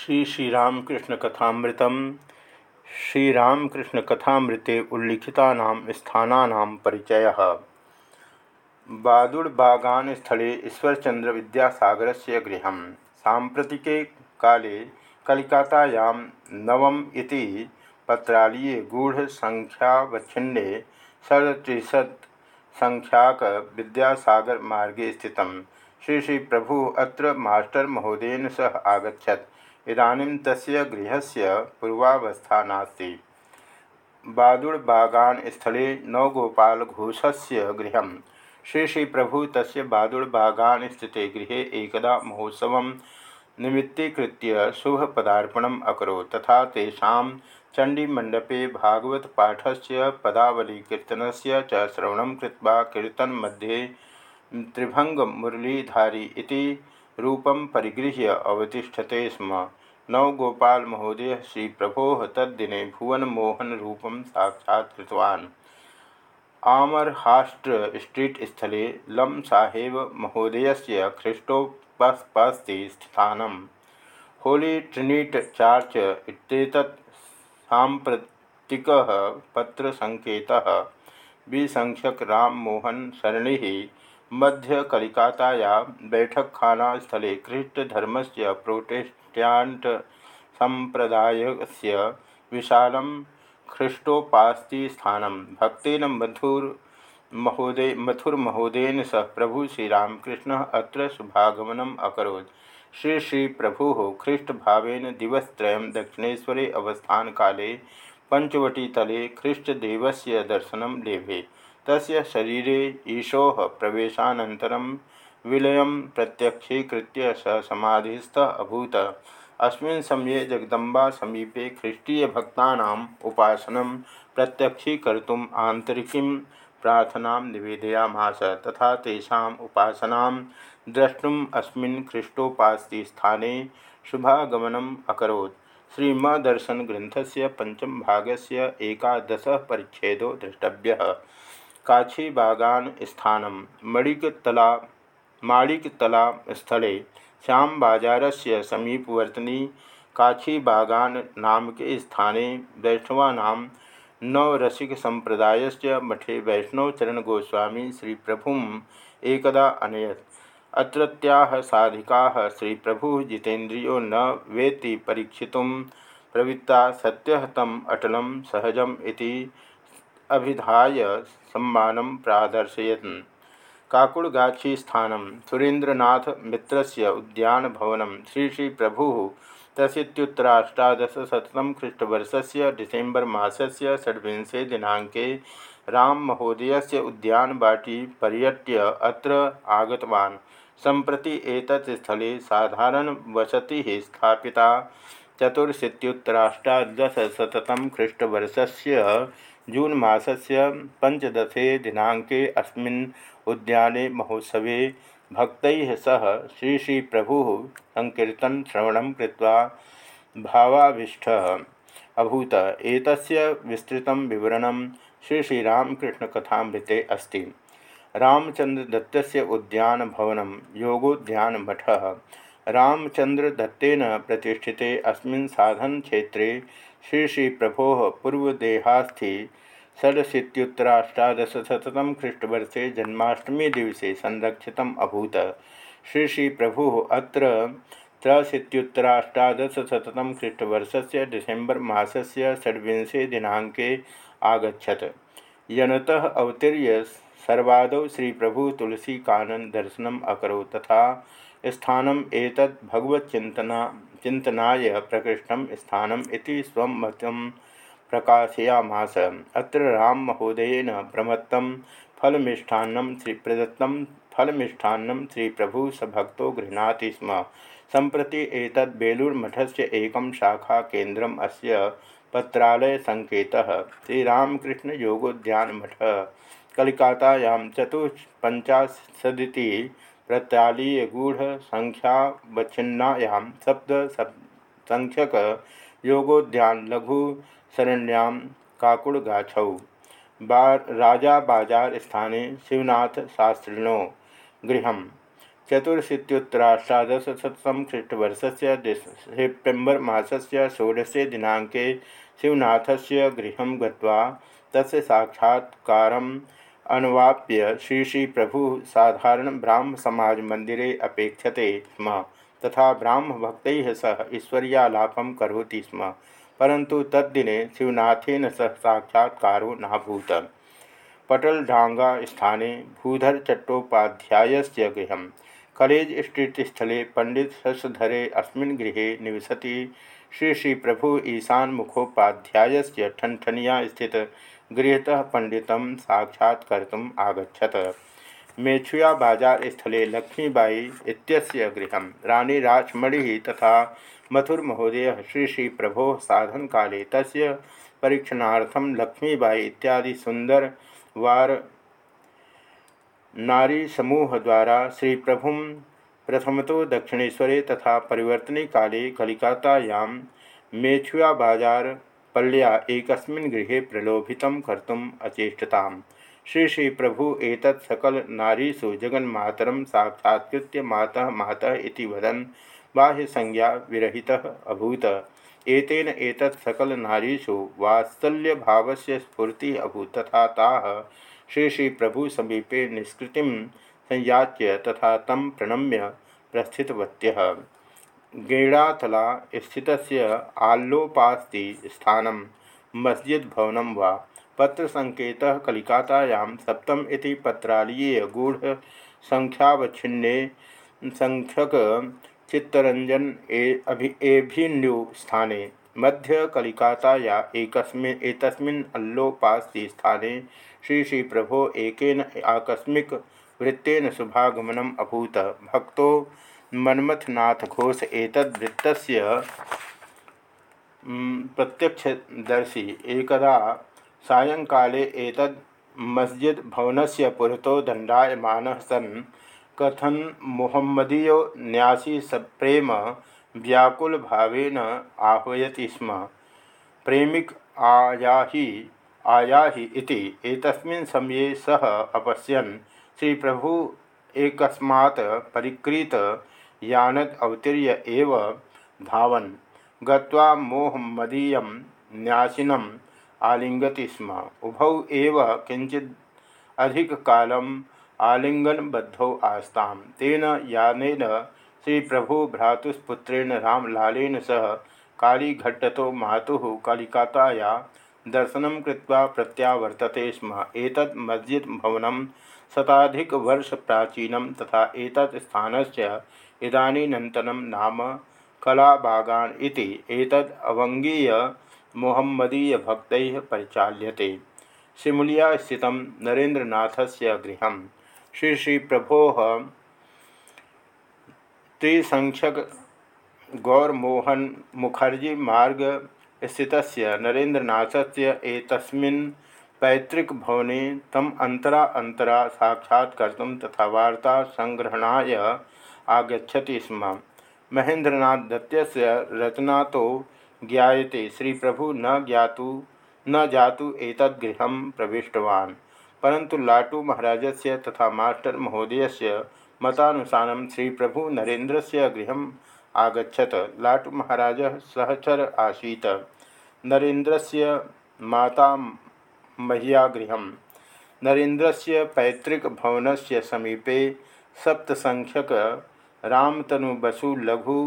श्री श्रीरामकृष्ण कथामृतम। श्रीरामकृष्ण कथामृते उल्लिखिता स्थाना परिचय। बादुड़बागान स्थले ईश्वरचंद्र विद्यासागर से गृह सांप्रतिके काले कलिकातायां नवम इति पत्रालीये गूढ़संख्यावच्छिन्ने षड्त्रिशत् संख्याक विद्यासागर मार्गे स्थित श्री श्री प्रभु अत्र मास्टर महोदयन सह आगछत इदानीं तस्य गृहस्य पूर्वावस्था नास्ति। बादुड़बागान स्थले नवगोपालघोषस्य गृह। श्री श्री प्रभु तस्य बादुड़बागान स्थिते गृहे एकदा महोत्सव निमित्तीकृत्य शुभपदार्पणम् अकरोत्। तथा तेषां चण्डीमण्डपे भागवतपाठस्य पदावलीकीर्तनस्य च श्रवणं कृत्वा कीर्तनमध्ये त्रिभंगमुरलीधारी इति रूपं परिगृह्य अवतिष्ठते स्म। नवगोपाल महोदय श्री प्रभो तद्दिने भुवन मोहन रूपम साक्षात्तवान् आमरहास्ट्र स्ट्रीट स्थले लम साहेब महोदयस्य ख्रीष्टोपस्ति स्थानं होली, ट्रिनिट, चार्च इत्येतत् साम्प्रतिकः पत्रसङ्केतः राम मोहन सरणी मध्य कलिकाताया बैठकखाना स्थले ख्रीष्टधर्म से प्रोटेस्टाट संप्रदायस्य विशाल ख्रीष्टोपास्ति स्थान भक्न मधुर महोदय मथुर सह प्रभु श्रीरामकृष्ण अत्र शुभागमनम अकोत् श्री श्री प्रभु ख्रीष्टभावन दिवसत्रय दक्षिणेशरे अवस्थान काले पंचवटीतले ख्रीष्टदेवस्य दर्शन लेभे तस्य शरीरे ईशो प्रवेशानन्तरं विलयं प्रत्यक्षीकृत्य स समाधिस्थ अभूत। अस्मिन् समये जगदम्बा समीपे ख्रीष्टीयभक्तानाम् उपासनं प्रत्यक्षीकर्तुम् आन्तरिकीं प्रार्थनां निवेदयामास, तथा तेषाम् उपासनां द्रष्टुम् अस्मिन् ख्रीष्टोपास्ति स्थाने शुभागमनम् अकरोत्। श्रीमदर्शनग्रन्थस्य पञ्चमभागस्य एकादशः परिच्छेदो द्रष्टव्यः। काछीबागान स्थान मणिकतला माणिकतला स्थले श्यामबाजार से समीपवर्तनी काछीबागान नामके स्थाने वैष्णवानां नवरसिकसम्प्रदायस्य मठे वैष्णवचरणगोस्वामी श्रीप्रभुम् एकदा अनयत्। साधिकाः श्रीप्रभुः जितेन्द्रियो न वेति परीक्षितुं प्रवृत्ता सत्यः तम् अटलं सहजम् अभिधाय सम्मानं प्रादर्शयन्। काकुड़गाछी स्थान सुरेन्द्रनाथ मित्र उद्यानभवन श्री श्री प्रभु तशीतुत्तराष्टादशतम ख्रीष्टवर्ष से डिसेम्बर मसल षड्विंशे महोदय से उद्यानवाटी पर्यट्य अत्र आगतवान्। सम्प्रति एतत् स्थले साधारण वसति स्थापिता। ख्रीष्टवर्ष से जून मासस्य पंचदशे दिनांके अस्मिन् उद्याने महोत्सवे भक्तैः सह श्री श्री प्रभु संकीर्तन श्रवण कृत्वा भावाभिष्टः। अभूत, एतस्य विस्तृतं विवरणं श्री श्रीरामकृष्णकथामृते अस्ति। रामचन्द्रदत्तस्य उद्यानभवनं योगोद्यानमठः। रामचन्द्रदत्तेन प्रतिष्ठिते अस्मिन् साधनक्षेत्रे श्री श्री प्रभो पूर्वदेहास्थि षडशीतुत्तराष्टादशतम ख्रीष्टवर्षे जन्माष्टमी दिवसे संरक्षित अभूत। श्री श्री प्रभु अत्र त्रशीतुत्तराष्टादशतम ख्रीष्टवर्ष से डिसेम्बर मसल षड्विंशे दिनाक आगछत यनत अवतीर्य सर्वादौ श्री प्रभु तुलसी कानन दर्शनम अकरो तथा स्थानम एतद् भगवच्चिंतना चिंतनाय प्रकृष्टम स्थानम इति स्वमतं प्रकाशयामास। अत्र राम महोदयन प्रमत्तं फलमिष्ठान्नं श्री प्रदत्तं फलमिष्ठान्नं श्री प्रभु सभक्तो गृह्णाति स्म। सम्प्रति एतद् बेलूरुमठस्य एकं शाखाकेन्द्रम् अस्य पत्रालयसङ्केतः। श्रीरामकृष्णयोगोद्यानमठः कलिकातायां चतुष्पञ्चाशदिति प्रत्यालीयगूढ़ संख्यावच्छिन्नायां सप्त संख्यक योगोद्यान लघु शरण्यां काकुड़गाछौ बा राजा बाज़ार स्थाने शिवनाथ शास्त्रिणो गृह चतुरशीत्युत्तराष्टादशशतम ख्रीष्टवर्ष से सेप्टेम्बर मासस्य षोडशे दिनांके शिवनाथस्य गृह गत्वा तस्य साक्षात्कारम् अनुवाप्य श्री श्री प्रभु साधारण ब्राह्म समाज मंदिरे अपेक्षते स्म। तथा ब्राह्म भक्त सह ईश्वर्यालापं करोति स्म। परंतु तद्दिने शिवनाथेन सह साक्षात्कारो नाभूत। पटलडांगा स्थाने भूधर चट्टोपाध्यायस्य गृह कलेज स्ट्रीट स्थले पंडित शशधरे अस्मिन् गृहे निवसति श्री श्री प्रभु ईशान मुखोपाध्याय ठनठनिया स्थित गृहतः पंडित साक्षात्कर्तुम् आगछत मेछुया बाज़ार स्थले लक्ष्मीबाई इत्यस्य गृहं रानी राजमणि तथा मथुर महोदय श्री श्री प्रभो साधन काले तस्य परीक्षणार्थम लक्ष्मीबाई इत्यादि सुंदर वार नारी समूह द्वारा श्री प्रभु प्रथम तो दक्षिणेश्वरे तथा परिवर्तने काले कलिकातायां मेछुया बाज़ार पल्या एक गृह प्रलोभित कर्तुम अचेष्टताम। श्री श्री प्रभु एतत् सकल नारीषु जगन्मातरं साक्षात्कृत्य माता माता इति वदन्। बाह्यसंज्ञा विरहितः अभूत। एतेन एतत् सकल नारीषु वात्सल्यभावस्य स्फूर्तिः अभूत तथा ताः। श्री श्री प्रभु समीपे निष्कृतिं संयाच्य तथा तं प्रणम्य प्रस्थितवत्यः। गेणाथला स्थितस्य आल्लोपास्ति स्थानं मस्जिद् भवनं वा पत्र संकेत कलिकातायां सप्तम इति संख्यक चित्तरंजन एभिन्यु स्थाने मध्य कलिकाताया एकस्मिन् एतस्मिन् अल्लोपास्ति स्थाने श्री श्री प्रभो एकेन आकस्मिक वृत्तेन शुभागमनम अभूत। भक्तो मन्मथनाथ घोष एतद्वृत्तस्य प्रत्यक्षदर्शी। एकदा सायंकाले एतद् मस्जिद भवनस्य पुरतो दण्डायमानः सन् कथन मुहम्मदीयो न्यासी सप्रेम व्याकुलभावेन आह्वयति स्म। प्रेमिक आयाहि आयाहि इति एतस्मिन् समये सः अपश्यन्। श्रीप्रभु एकस्मात् परिकृत यानद् अवतीर्य एव धावन् गत्वा मोहम्मदीयं न्यासिनं आलिंगति स्म। उभौ एव किंचित अधिक कालम आलिंगनबद्धौ आस्ताम। तेन यानेन श्री प्रभु भ्रातुस्पुत्रेण रामलालेन सह कालीघट्टतो मातुः कलिकाताया दर्शनं कृत्वा प्रत्यावर्तते स्म। एतत् मस्जिद भवनं शताधिकवर्षप्राचीनं तथा एतत् स्थानस्य इदानीन्तनं नाम कलाबागान इति एतद् मोहम्मदीय भक्त परिचाल्यते। सिमुलिया स्थित नरेन्द्रनाथ से गृह। श्री श्री प्रभो त्रिसंख्यक गौरमोहन मुखर्जी मार्ग स्थित नरेन्द्रनाथ से पैतृक भवने तम अंतरा अंतरा साक्षात्कर्तुं तथा वार्ता संग्रहणाय आगछति स्म। महेन्द्रनाथ दत्त रचना तो ज्ञाते श्री प्रभु न ज्ञातु, न जातु एतद्गृह प्रविष्टवान्। परंतु लाटू महाराज से तथा मास्टर महोदय से मतानुसार श्री प्रभु नरेन्द्र से गृह आगछत लाटू महाराज सहचर आसी नरेन्द्र से माता मह्या गृह नरेन्द्र से पैतृक भवन से समीपे सप्तसंख्यक रामतनु लघु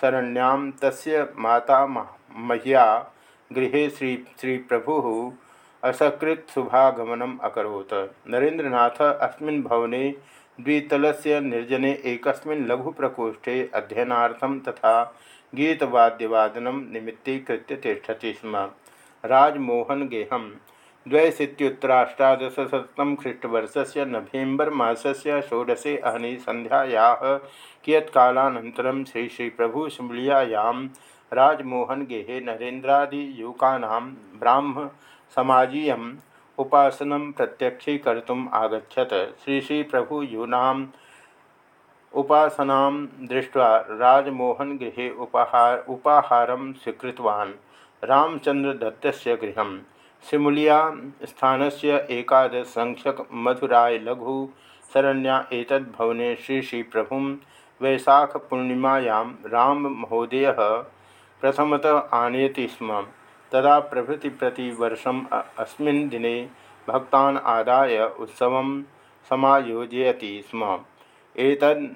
शरण्यां तस्य माता मह्या गृहे श्री श्री प्रभु असकृत शुभागमनम अकरोत्। नरेन्द्रनाथ अस्मिन् भवने द्वितलस्य निर्जने एकस्मिन् लघुप्रकोष्ठे अध्ययनार्थं तथा गीतवाद्यवादनं निमित्तीकृत्य तिष्ठति स्म। राजमोहन गेहम द्वैशीत्युत्तराष्टादशशतम ख्रीष्टवर्ष से नभेम्बर मसस्य षोडशे अहनी संध्याया श्री श्री प्रभु स्मृलियायां राजमोहन गेहे नरेन्द्रादियुवकानां ब्राह्म समाजीयम् उपासनं प्रत्यक्षीकर्तुम् आगछत श्री श्री प्रभु यूनाम् उपासनां दृष्ट्वा राजमोहन गृहे उपहार उपाहारं स्वीकृतवान्। गृहं सिमुलिया स्थान से एकादश संख्यक मधुराय लघु शरण्या एतद्भवने श्री श्री प्रभु वैशाख पूर्णिमायां राम महोदय प्रथमतः आनयति स्म। तदा प्रभृति प्रति वर्षम अस्मिन् दिने भक्तान् आदाय उत्सव समायोजयति स्म। एतद्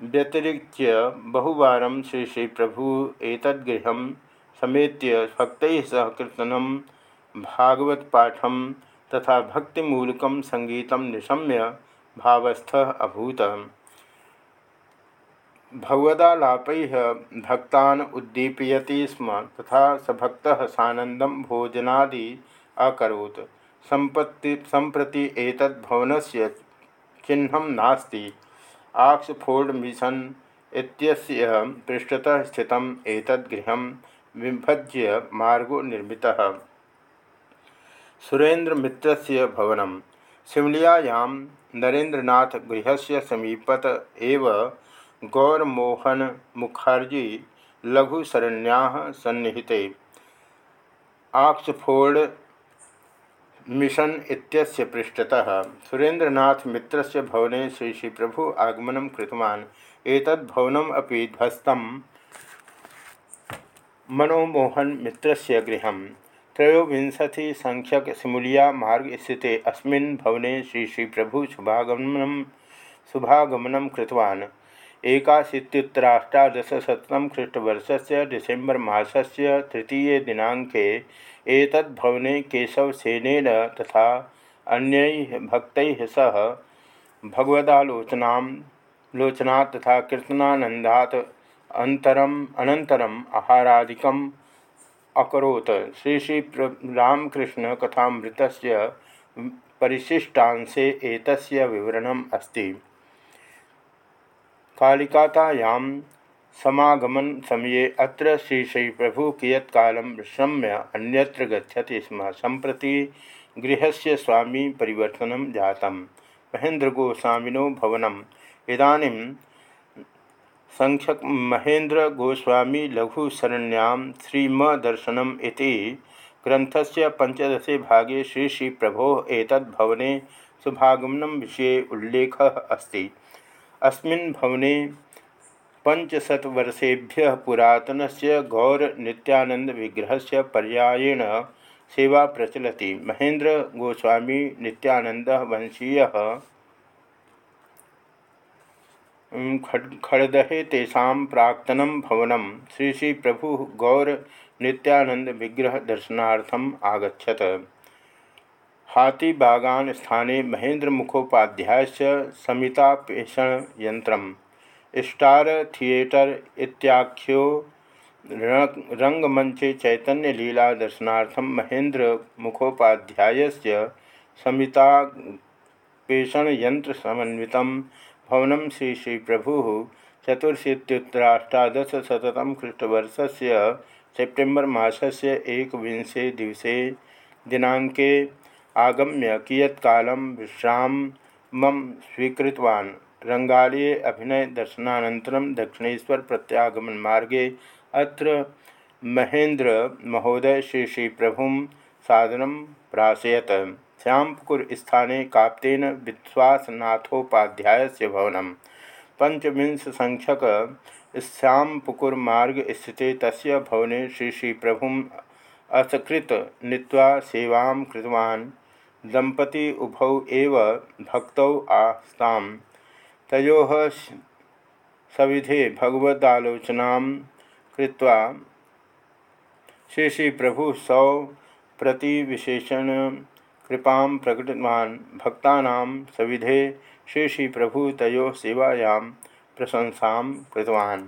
व्यतिरिच्य बहुवारं श्री श्री प्रभु एतद्गृह समेत्य भक्त सह कीर्तनं भागवतपाठं तथा भक्तिमूलक संगीत निशम्य भावस्थ अभूत। भगवदालाप भक्ता उद्दीपयति स्म तथा स भक्त सानंदम भोजनादि अकोत् संपत्ति संप्रति एतद्भवनस्य चिह्नं नास्ति। आक्सफोर्ड मिशन पृष्ठतः स्थितम् एतद्गृहं विभज्य मार्गो निर्मितः। सुरेन्द्र मित्र भवन शिमलियायां नरेन्द्रनाथ गृह समीपत एव गौरमोहन मुखर्जी लघुशरण्या सन्निहिते। ऑक्सफोर्ड मिशन इत्यस्य पृष्ठतः सुरेन्द्रनाथ मित्र से भवने श्री श्री प्रभु आगमन कृतवान्। एतद् भवनम् अपि ध्वस्तं मनोमोहन मित्रस्य गृहम्। त्रयोविंशति संख्यक सिमुलिया मार्ग स्थित अस्मिन् भवने श्री श्री प्रभु शुभागमन शुभागमन कृतवान्। एकाशीत्युत्तराष्टादशशतम ख्रीष्टवर्ष से डिसेम्बर मसल तृतीय दिनांके एतद्भवने केशवसेन तथा अन्य भक्त सह भगवदालोचना लोचना तथा कीर्तनानंदा अंतरम अनंतरम आहारादिकम अकोत् श्री श्री रामकृष्ण कथामृत परिशिष्टांशे एक विवरण अस्त। कालिकातायां समागमन समये अत्र श्री श्री प्रभु कियत्कालं विश्रम्य अन्यत्र गच्छति स्म, सम्प्रति गृहस्य स्वामी परिवर्तनं जातं महेन्द्रगोस्वामिनो भवनम्। इदानीं संख्यक महेंद्र गोस्वामी लघुशरण्यां श्रीमदर्शनम से पंचदशे भागे श्री श्री प्रभो एतद्भवने शुभागमन विषय उल्लेख अस्ति। अस्मिन् भवने पंचशतवर्षेभ्य पुरातन से गौर नित्यानंद विग्रह से पर्यायेण सेवा प्रचलति। महेंद्र गोस्वामी नित्यानंद वंशीय खड़दहे तेषा प्राक्तन भवन। श्री श्री प्रभु गौर नित्यानंद विग्रह दर्शनार्थम आगछत हाथीबागान स्थाने महेंद्र मुखोपाध्याय समितापेषण यंत्र स्टार थिएटर इत्याख्यो रंगमंचे चैतन्य लीला दर्शनार्थम महेंद्र मुखोपाध्याय समितापेषण यंत्र समन्वित भवन श्री श्री प्रभु चतुर्शीत्युत्तराष्टादशतम ख्रीष्टवर्ष से सेप्टेम्बर मसल एक विंशे दिवसे दिनांके आगम्य कियत्ल विश्राम स्वीकृतवान्। रंगालये अभिनय दर्शनानन्तरं दक्षिणेश्वर प्रत्यागमन मार्गे अत्र महेन्द्र महोदय श्री श्री प्रभु सादरं प्राशयत। श्यामपुकुर स्थाने काप्तेन विश्वासनाथोपाध्याय से भवन पंचविंश संख्यक श्यामपुकुर मार्ग स्थिते तस्य भवने श्री श्री प्रभु असकृत नीता सेवा कृतवान्। दंपति उभौ एव भक्तौ आस्ताम। तयोः सविधे भगवदालोचना कृत्वा श्री श्री प्रभु सौ प्रति विशेषण कृपा प्रकटवान् भक्ता सविधे श्री श्री प्रभु तय सेवायां प्रशंसा कृतवान्।